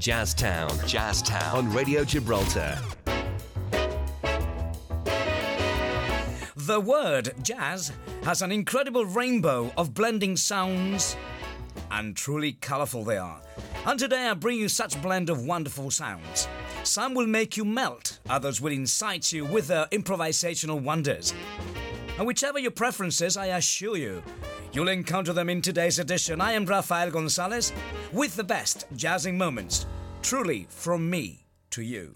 Jazztown. Jazztown. On Radio Gibraltar. The word jazz has an incredible rainbow of blending sounds, and truly colourful they are. And today I bring you such blend of wonderful sounds. Some will make you melt, others will incite you with their improvisational wonders. And whichever your preferences, I assure you, you'll encounter them in today's edition. I am Rafael Gonzalez with the best jazzing moments, truly from me to you.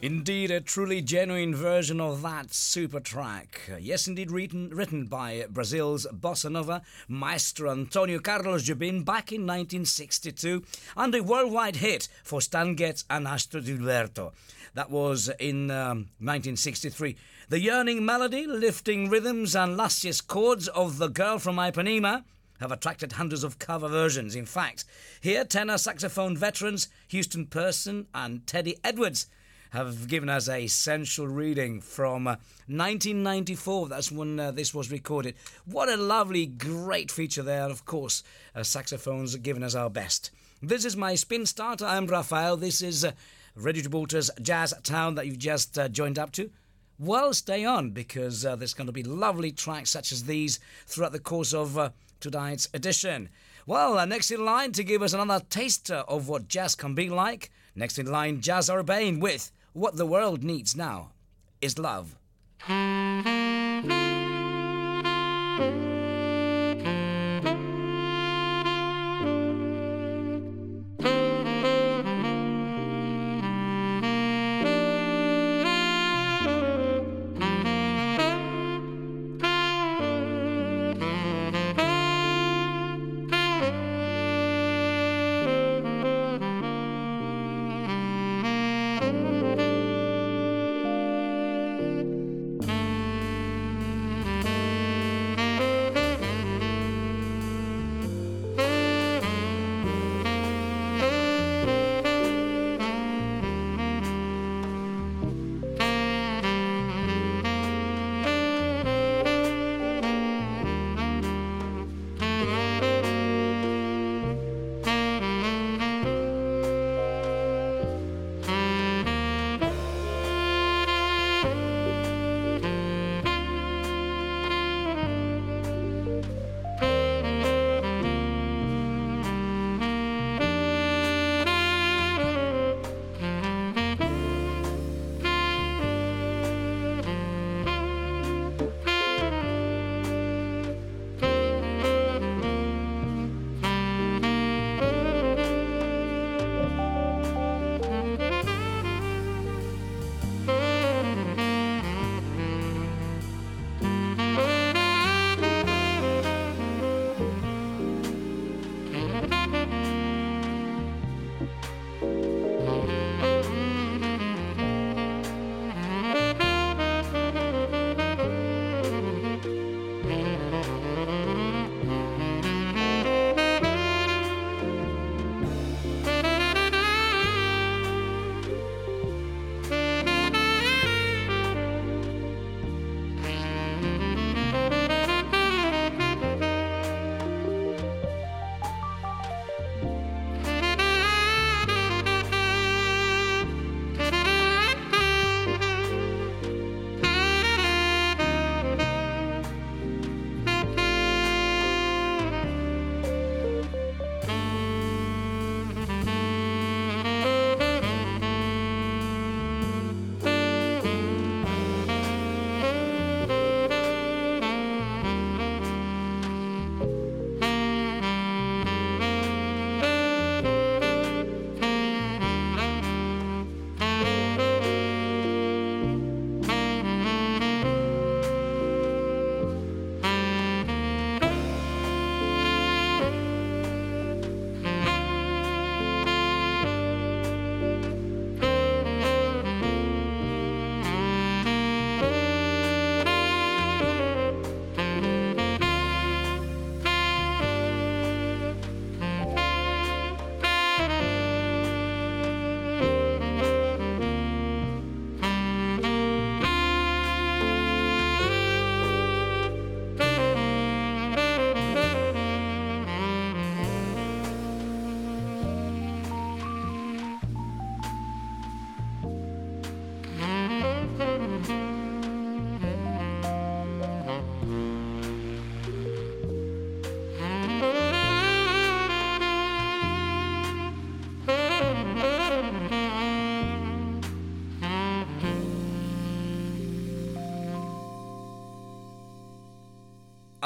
Indeed, a truly genuine version of that super track. Yes, indeed, written, written by Brazil's bossa nova maestro Antonio Carlos Jobim back in 1962 and a worldwide hit for Stan Getz and Astrud Gilberto. That was in um, 1963. The yearning melody, lifting rhythms, and luscious chords of The Girl from Ipanema have attracted hundreds of cover versions. In fact, here tenor saxophone veterans Houston Person and Teddy Edwards have given us a sensual reading from uh, 1994. That's when uh, this was recorded. What a lovely, great feature there. Of course, uh, saxophones giving us our best. This is my spin starter. I'm Raphael. This is uh, Radio Gibraltar's Jazz Town that you've just uh, joined up to. Well, stay on because uh, there's going to be lovely tracks such as these throughout the course of uh, tonight's edition. Well, uh, next in line to give us another taster of what jazz can be like, next in line, Jazz Urbane with What the World Needs Now is Love.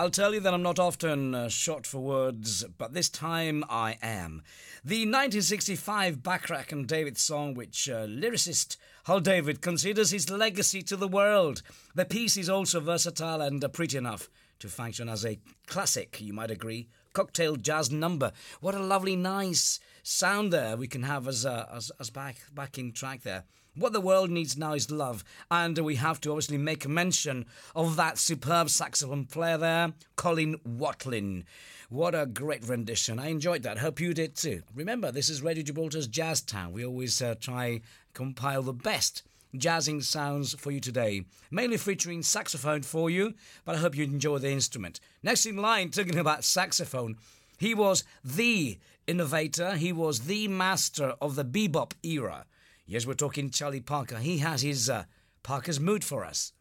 I'll tell you that I'm not often uh, short for words, but this time I am. The 1965 Bacharach and David song, which uh, lyricist Hal David considers his legacy to the world. The piece is also versatile and uh, pretty enough to function as a classic, you might agree. Cocktail jazz number. What a lovely, nice sound there we can have as, as, as back, backing track there. What the world needs now is love, and we have to obviously make mention of that superb saxophone player there, Colin Watling. What a great rendition. I enjoyed that. Hope you did too. Remember, this is Radio Gibraltar's Jazz Town. We always uh, try compile the best jazzing sounds for you today, mainly featuring saxophone for you, but I hope you enjoy the instrument. Next in line, talking about saxophone, he was the innovator, he was the master of the bebop era. Yes, we're talking Charlie Parker. He has his uh, Parker's Mood for us.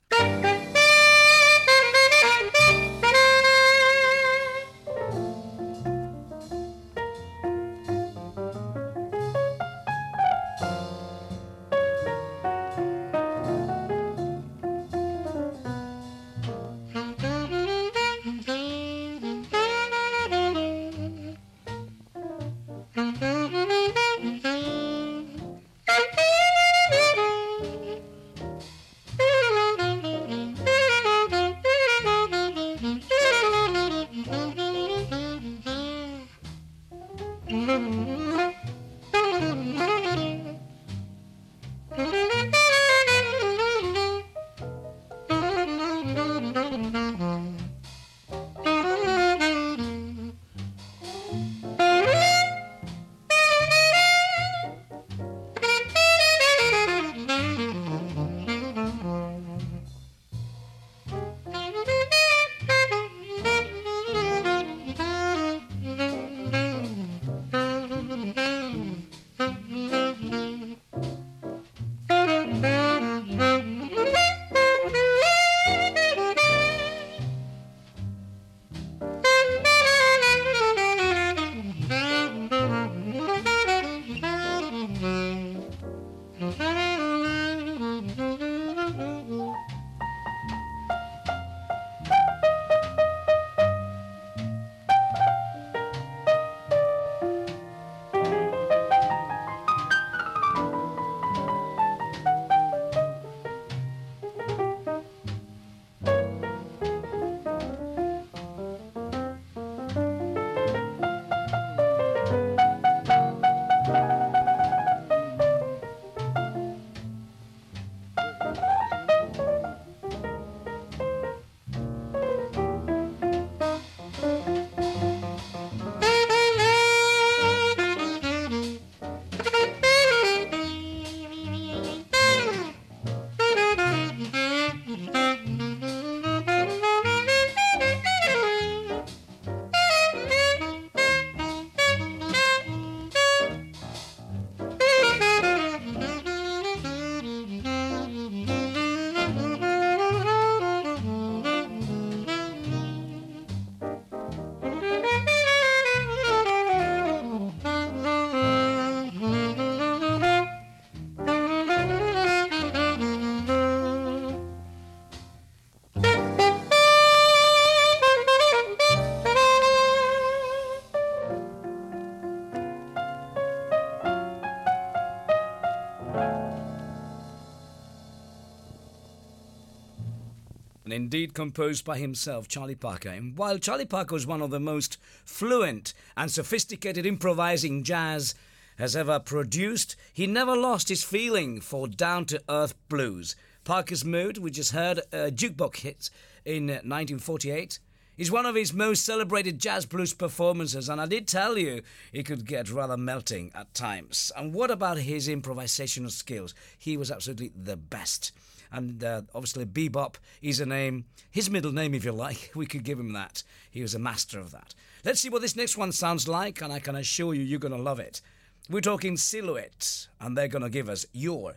Indeed composed by himself, Charlie Parker. And while Charlie Parker was one of the most fluent and sophisticated improvising jazz has ever produced, he never lost his feeling for down to earth blues. Parker's Mood, we just heard a jukebox hit in 1948, is one of his most celebrated jazz blues performances, and I did tell you it could get rather melting at times. And what about his improvisational skills? He was absolutely the best and uh, obviously Bebop is a name, his middle name, if you like. We could give him that. He was a master of that. Let's see what this next one sounds like, and I can assure you, you're going to love it. We're talking Silhouette, and they're going to give us You're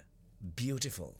Beautiful.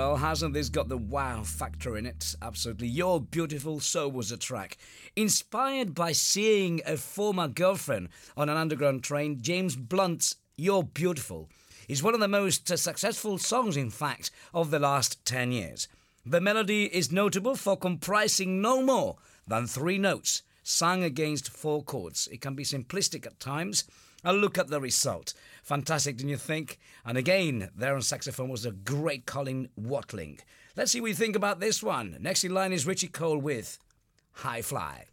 Well, hasn't this got the wow factor in it? Absolutely. You're Beautiful, so was the track. Inspired by seeing a former girlfriend on an underground train, James Blunt's You're Beautiful is one of the most successful songs, in fact, of the last 10 years. The melody is notable for comprising no more than three notes, sung against four chords. It can be simplistic at times. A look at the result. Fantastic, didn't you think? And again, there on saxophone was the great Colin Watling. Let's see what you think about this one. Next in line is Richie Cole with High Fly.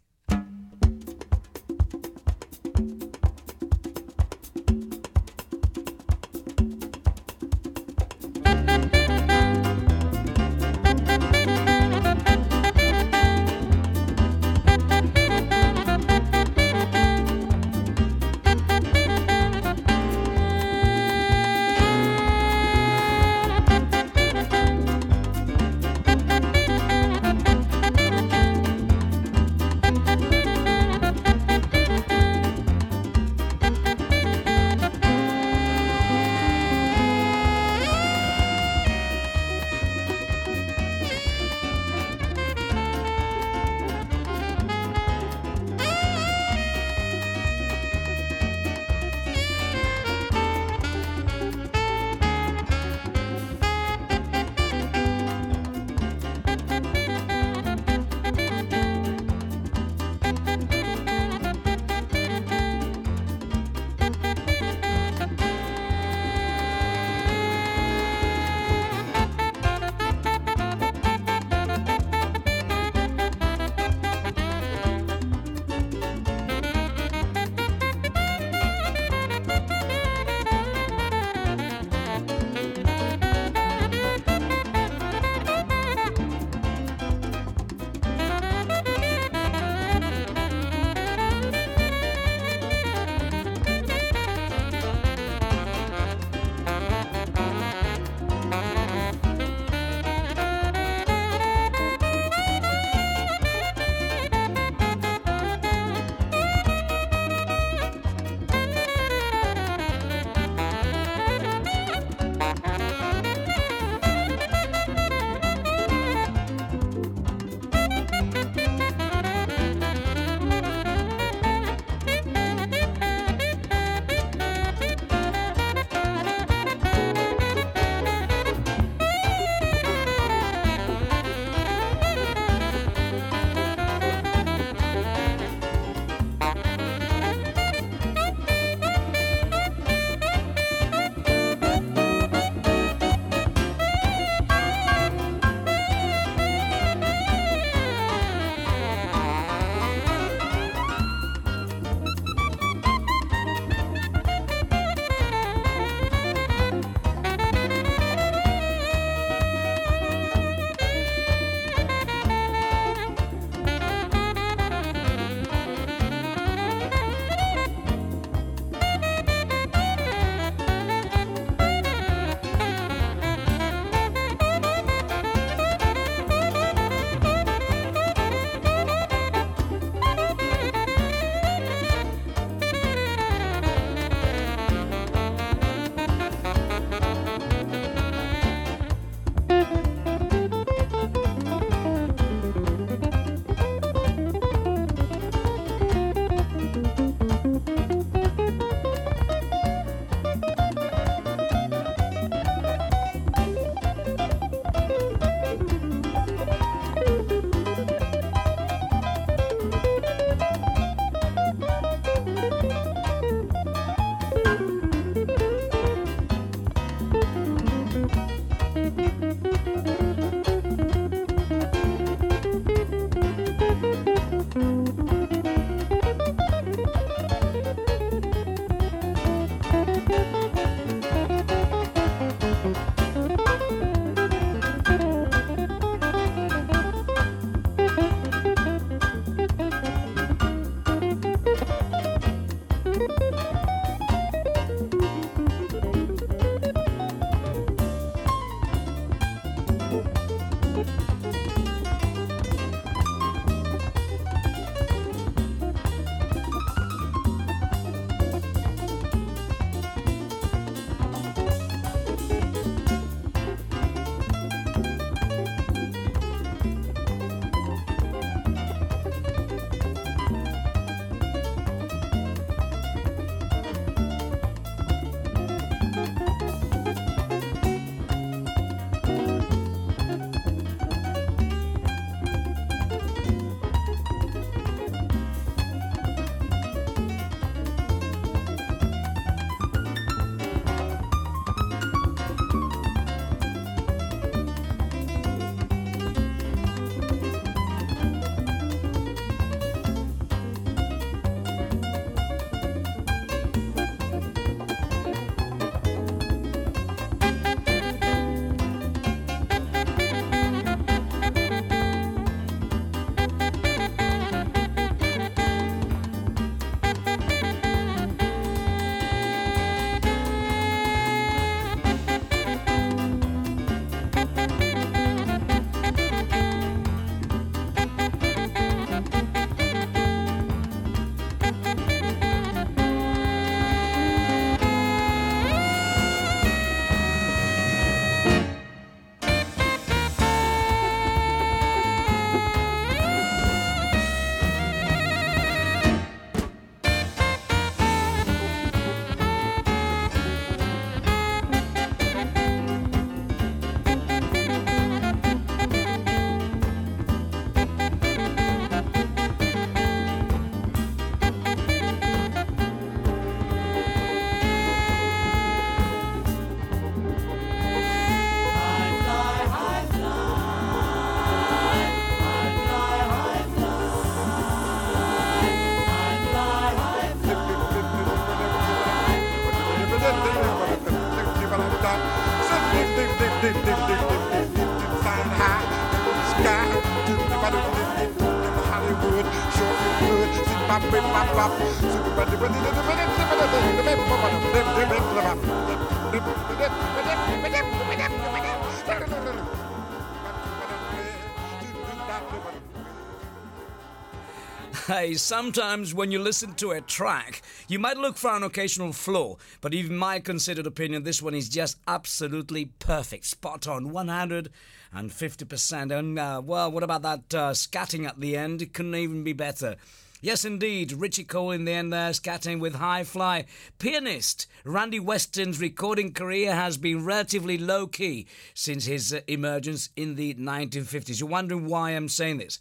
Hey, sometimes when you listen to a track, you might look for an occasional flaw, but in my considered opinion, this one is just absolutely perfect, spot on, 150%. And, uh, well, what about that uh, scatting at the end? It couldn't even be better. Yes, indeed, Richie Cole in the end there, scatting with High Fly. Pianist Randy Weston's recording career has been relatively low key since his uh, emergence in the 1950s. You're wondering why I'm saying this?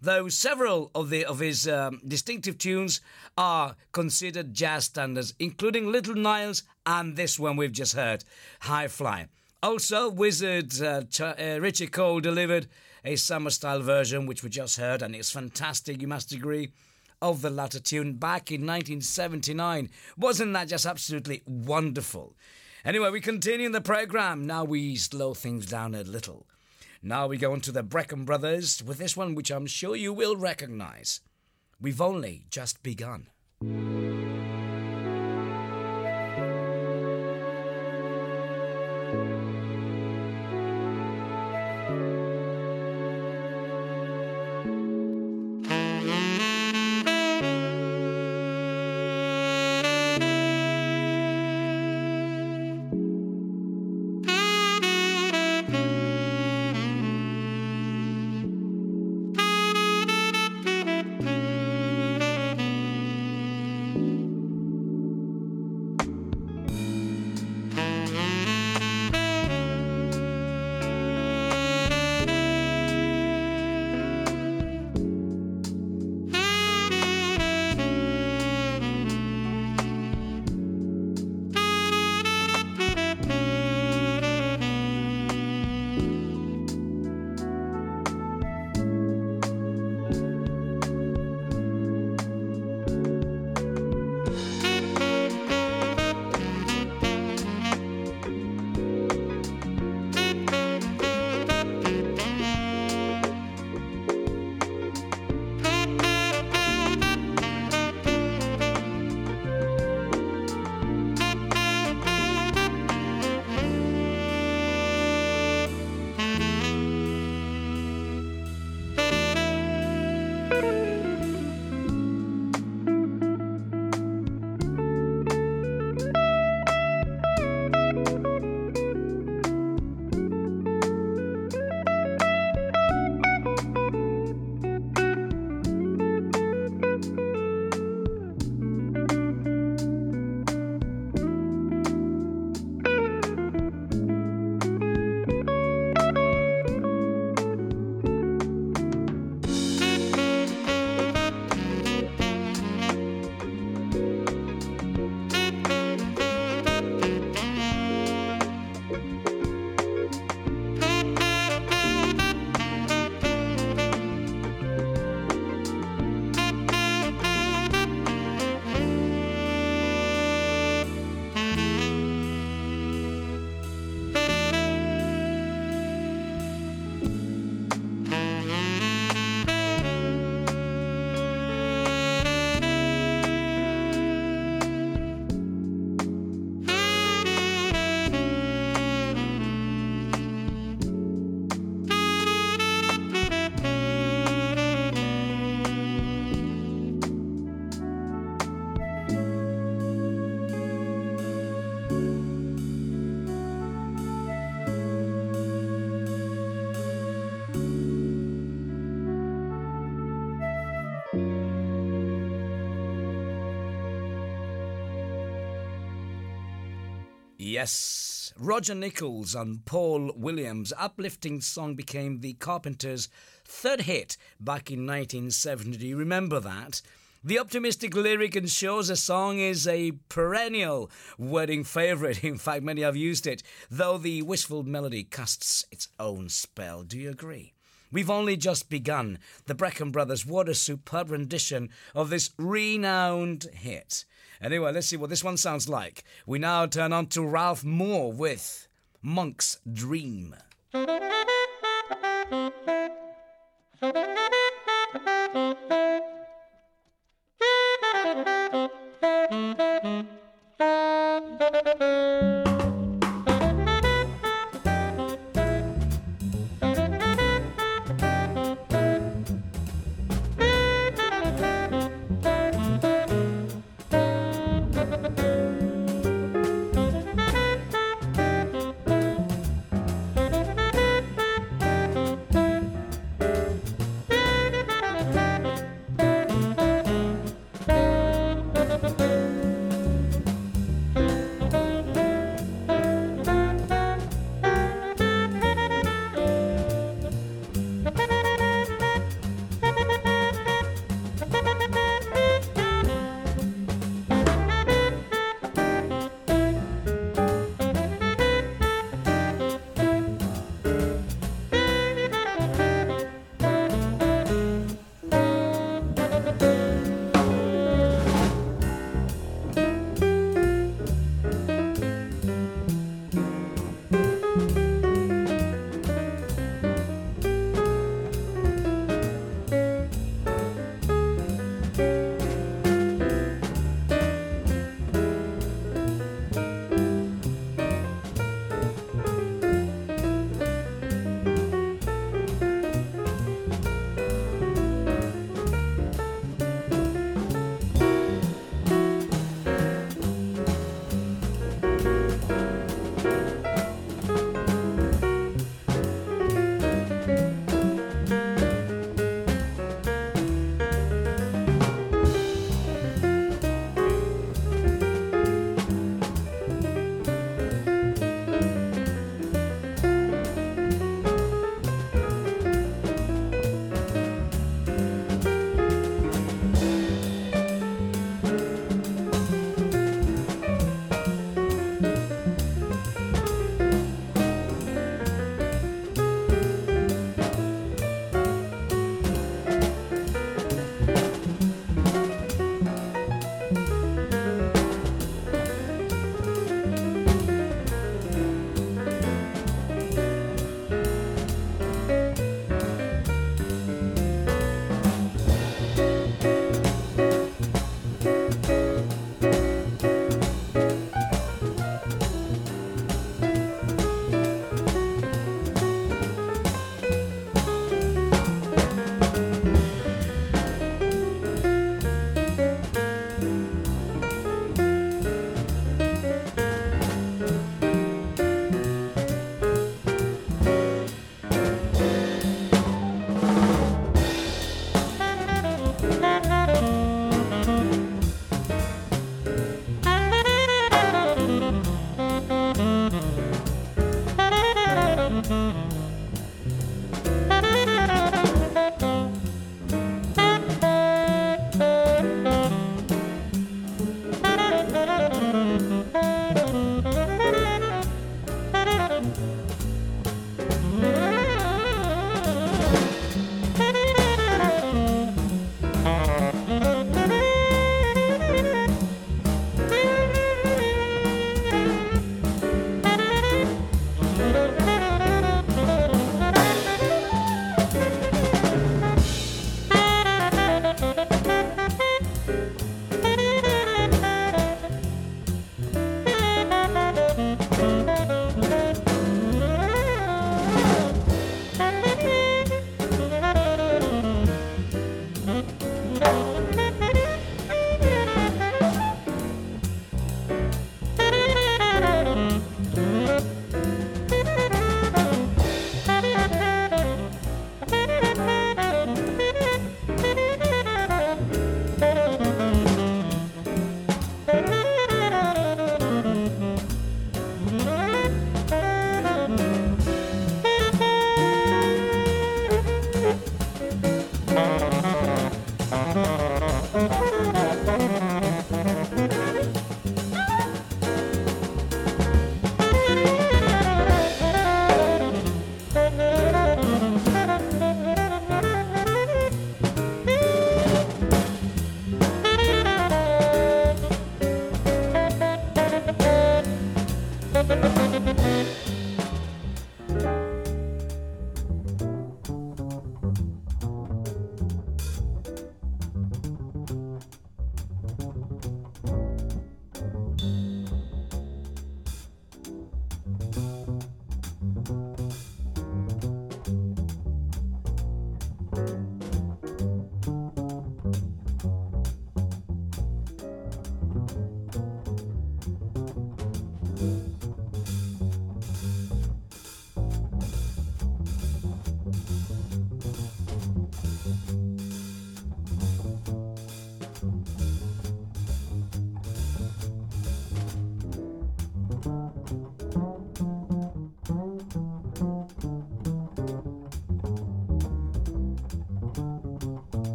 though several of, the, of his um, distinctive tunes are considered jazz standards, including Little Niles and this one we've just heard, High Fly. Also, Wizard uh, uh, Richie Cole delivered a summer style version, which we just heard, and it's fantastic, you must agree, of the latter tune back in 1979. Wasn't that just absolutely wonderful? Anyway, we continue in the program. Now we slow things down a little. Now we go on to the Brecker Brothers with this one, which I'm sure you will recognize. We've only just begun. Yes, Roger Nichols and Paul Williams' uplifting song became the Carpenters' third hit back in 1970. Do you remember that? The optimistic lyric ensures the song is a perennial wedding favourite. In fact, many have used it, though the wistful melody casts its own spell. Do you agree? We've only just begun. The Brecker Brothers, what a superb rendition of this renowned hit. Anyway, let's see what this one sounds like. We now turn on to Ralph Moore with Monk's Dream.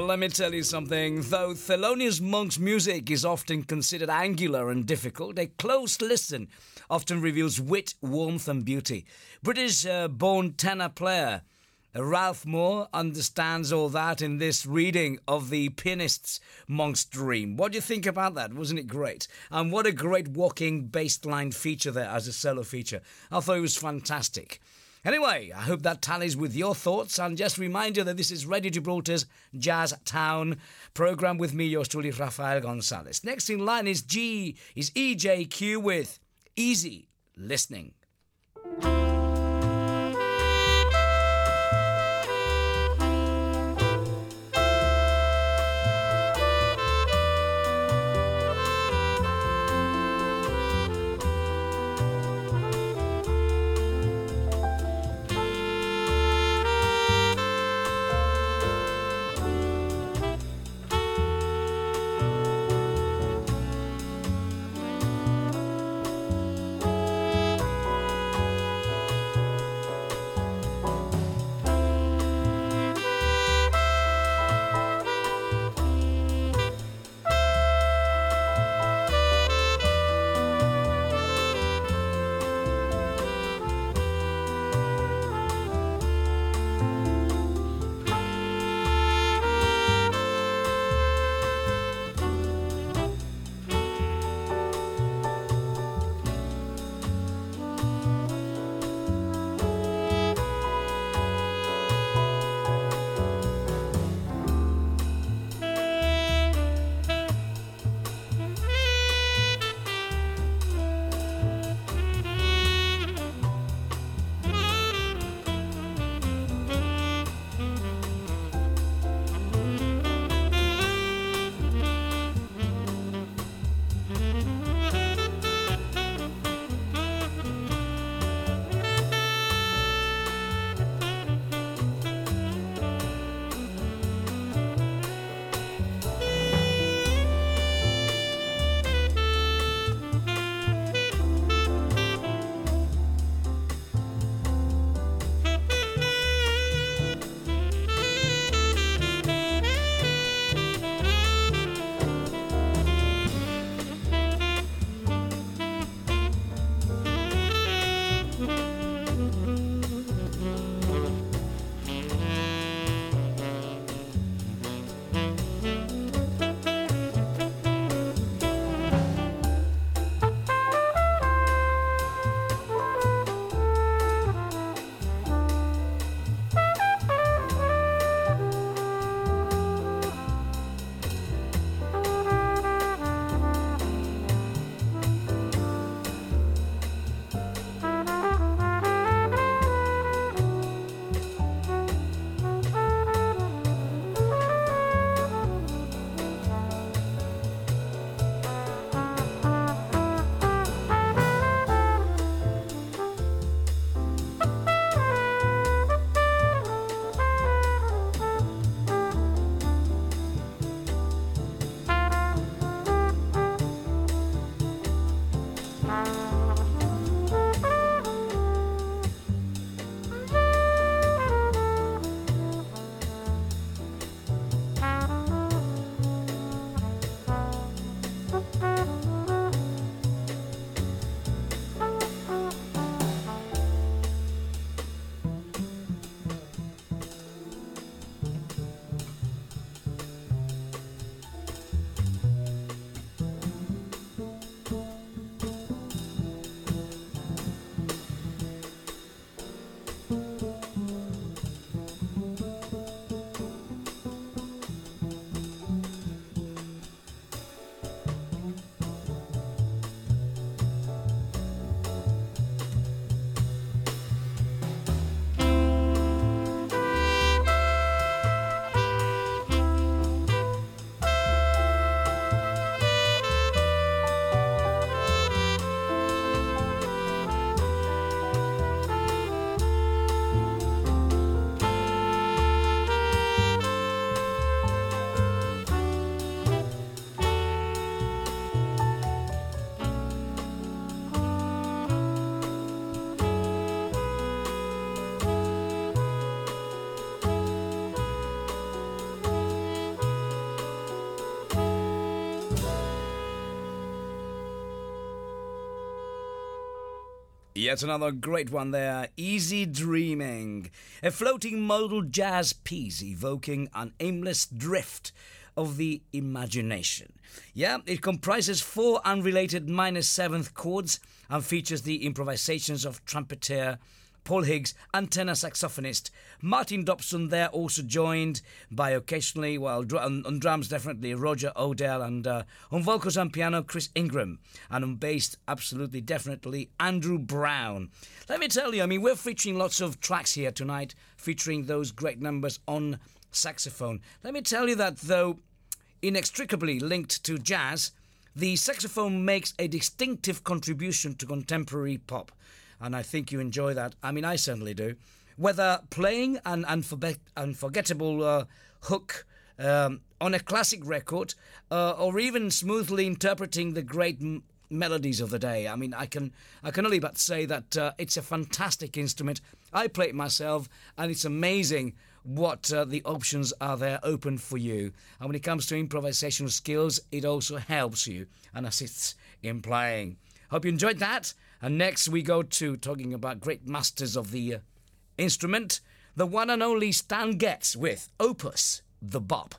Well, let me tell you something. Though Thelonious Monk's music is often considered angular and difficult, a close listen often reveals wit, warmth, and beauty. British uh, born tenor player Ralph Moore understands all that in this reading of the pianist's Monk's Dream. What do you think about that? Wasn't it great? And what a great walking bass line feature there as a solo feature. I thought it was fantastic. Anyway, I hope that tallies with your thoughts, and just remind you that this is Radio Gibraltar's Jazz Town program with me, yours truly, Rafael Gonzalez. Next in line is G is EJQ with Easy Listening. Yet another great one there. Easy Dreaming. A floating modal jazz piece evoking an aimless drift of the imagination. Yeah, it comprises four unrelated minor seventh chords and features the improvisations of trumpeter Paul Higgs and tenor saxophonist Martin Dobson there also joined by occasionally, well, on, on drums definitely Roger Odell and uh, on vocals and piano Chris Ingram and on bass absolutely definitely Andrew Brown. Let me tell you, I mean, we're featuring lots of tracks here tonight featuring those great numbers on saxophone. Let me tell you that though inextricably linked to jazz, the saxophone makes a distinctive contribution to contemporary pop and I think you enjoy that. I mean, I certainly do. Whether playing an unforget- unforgettable uh, hook um, on a classic record, uh, or even smoothly interpreting the great melodies of the day. I mean, I can I can only but say that uh, it's a fantastic instrument. I play it myself, and it's amazing what uh, the options are there open for you. And when it comes to improvisational skills, it also helps you and assists in playing. Hope you enjoyed that. And next we go to talking about great masters of the uh, instrument, the one and only Stan Getz with Opus, de Bop.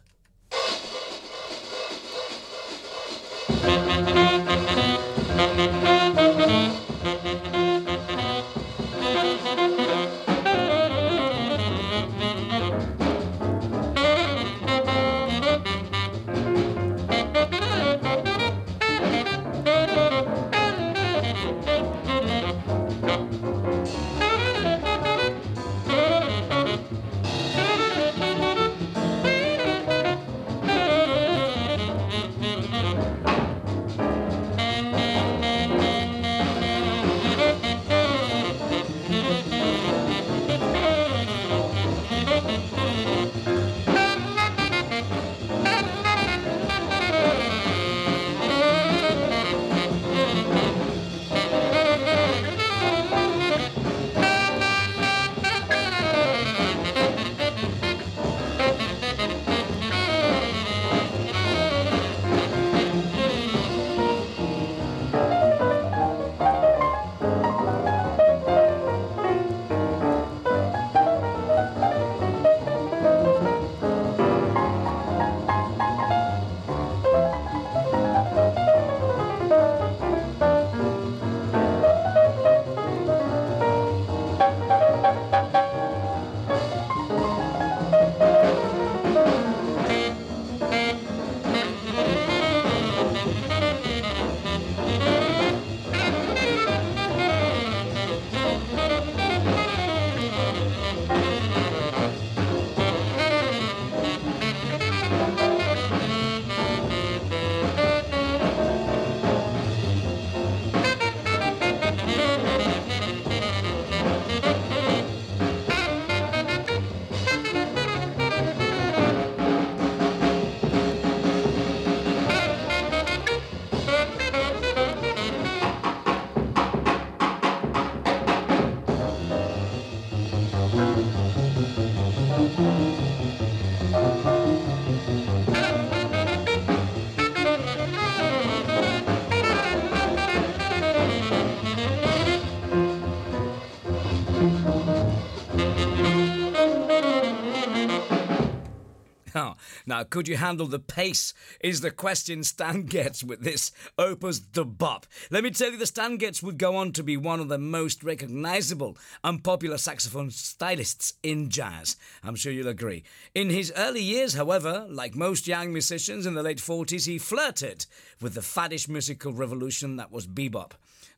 Now, could you handle the pace? Is the question Stan Getz with this opus de bop. Let me tell you, the Stan Getz would go on to be one of the most recognizable and popular saxophone stylists in jazz. I'm sure you'll agree. In his early years, however, like most young musicians in the late 40s, he flirted with the faddish musical revolution that was bebop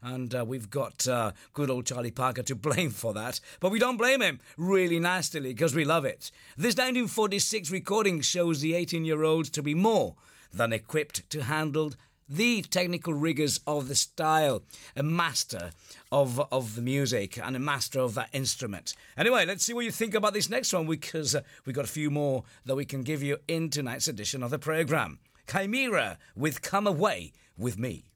and uh, we've got uh, good old Charlie Parker to blame for that. But we don't blame him really nastily because we love it. This 1946 recording shows the 18 year olds to be more than equipped to handle the technical rigors of the style, a master of, of the music and a master of that instrument. Anyway, let's see what you think about this next one because uh, we've got a few more that we can give you in tonight's edition of the program. Chimera with Come Away with Me.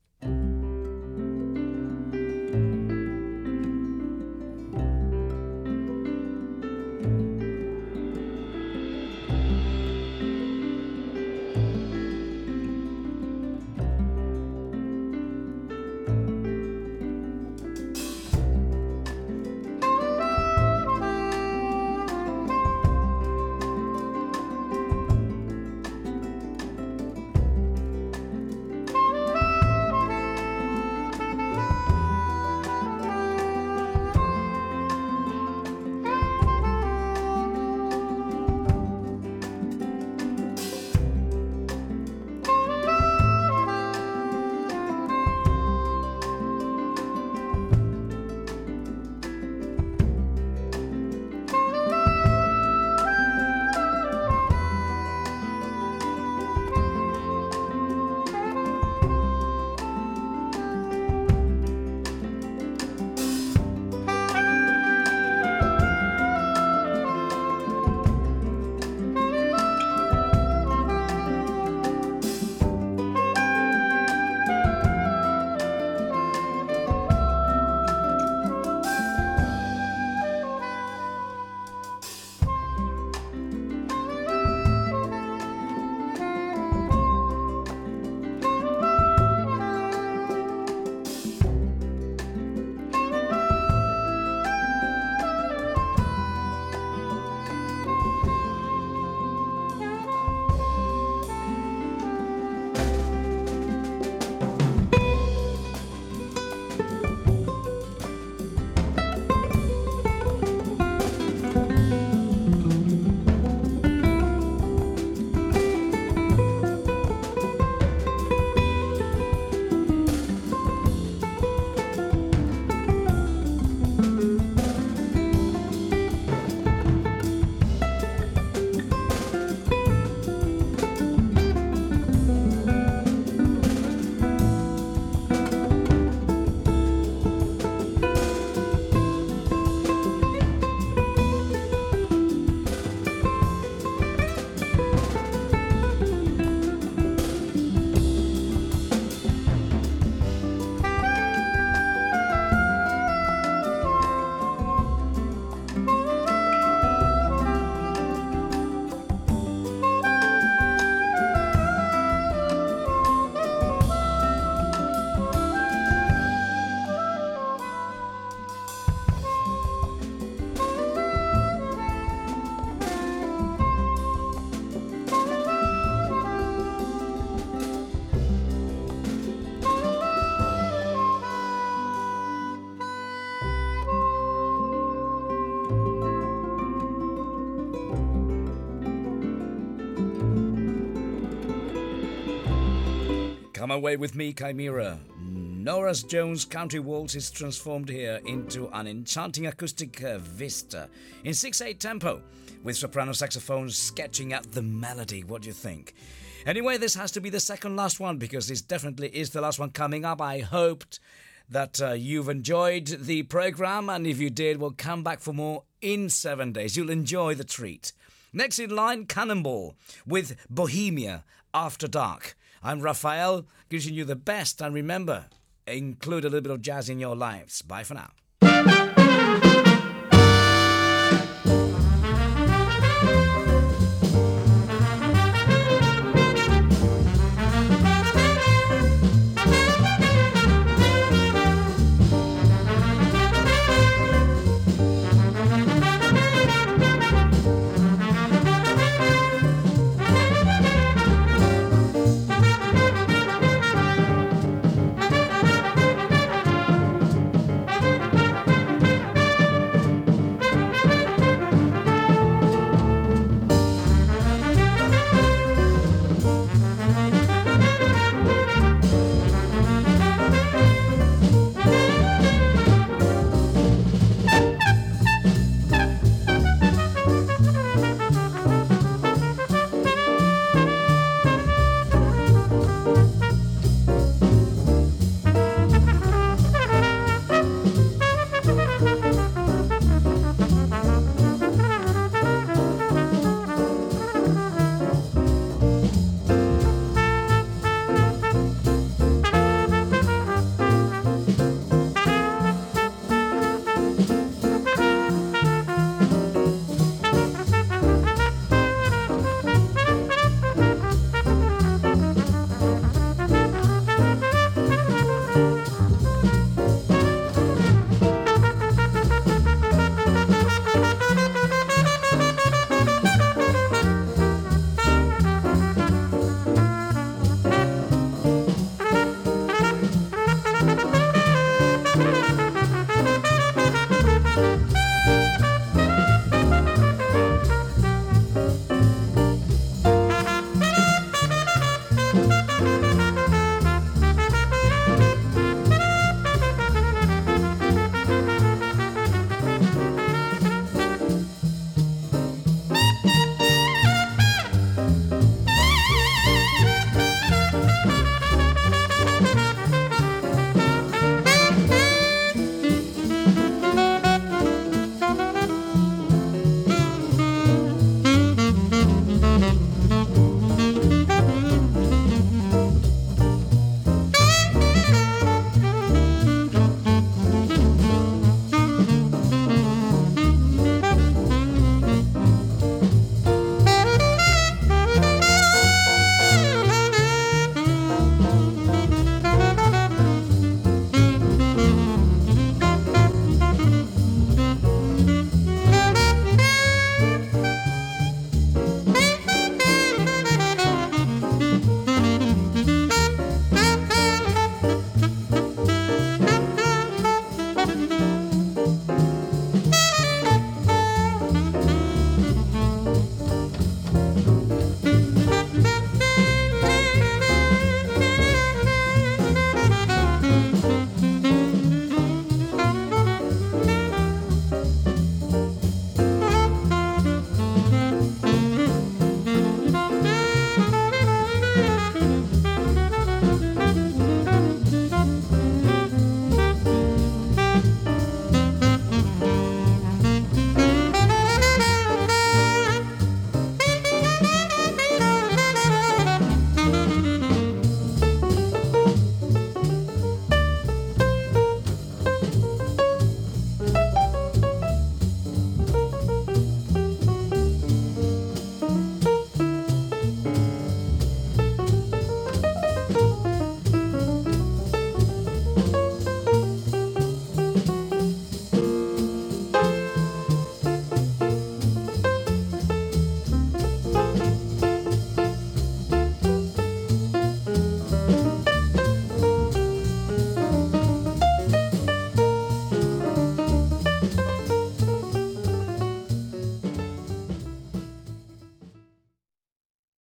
Come Away With Me, Chimera. Norah Jones' Country Waltz is transformed here into an enchanting acoustic uh, vista in 6 8 tempo, with soprano saxophones sketching out the melody. What do you think? Anyway, this has to be the second last one because this definitely is the last one coming up. I hoped that uh, you've enjoyed the program, and if you did, we'll come back for more in seven days. You'll enjoy the treat. Next in line, Cannonball with Bohemia After Dark. I'm Raphael, wishing you the best, and remember, include a little bit of jazz in your lives. Bye for now.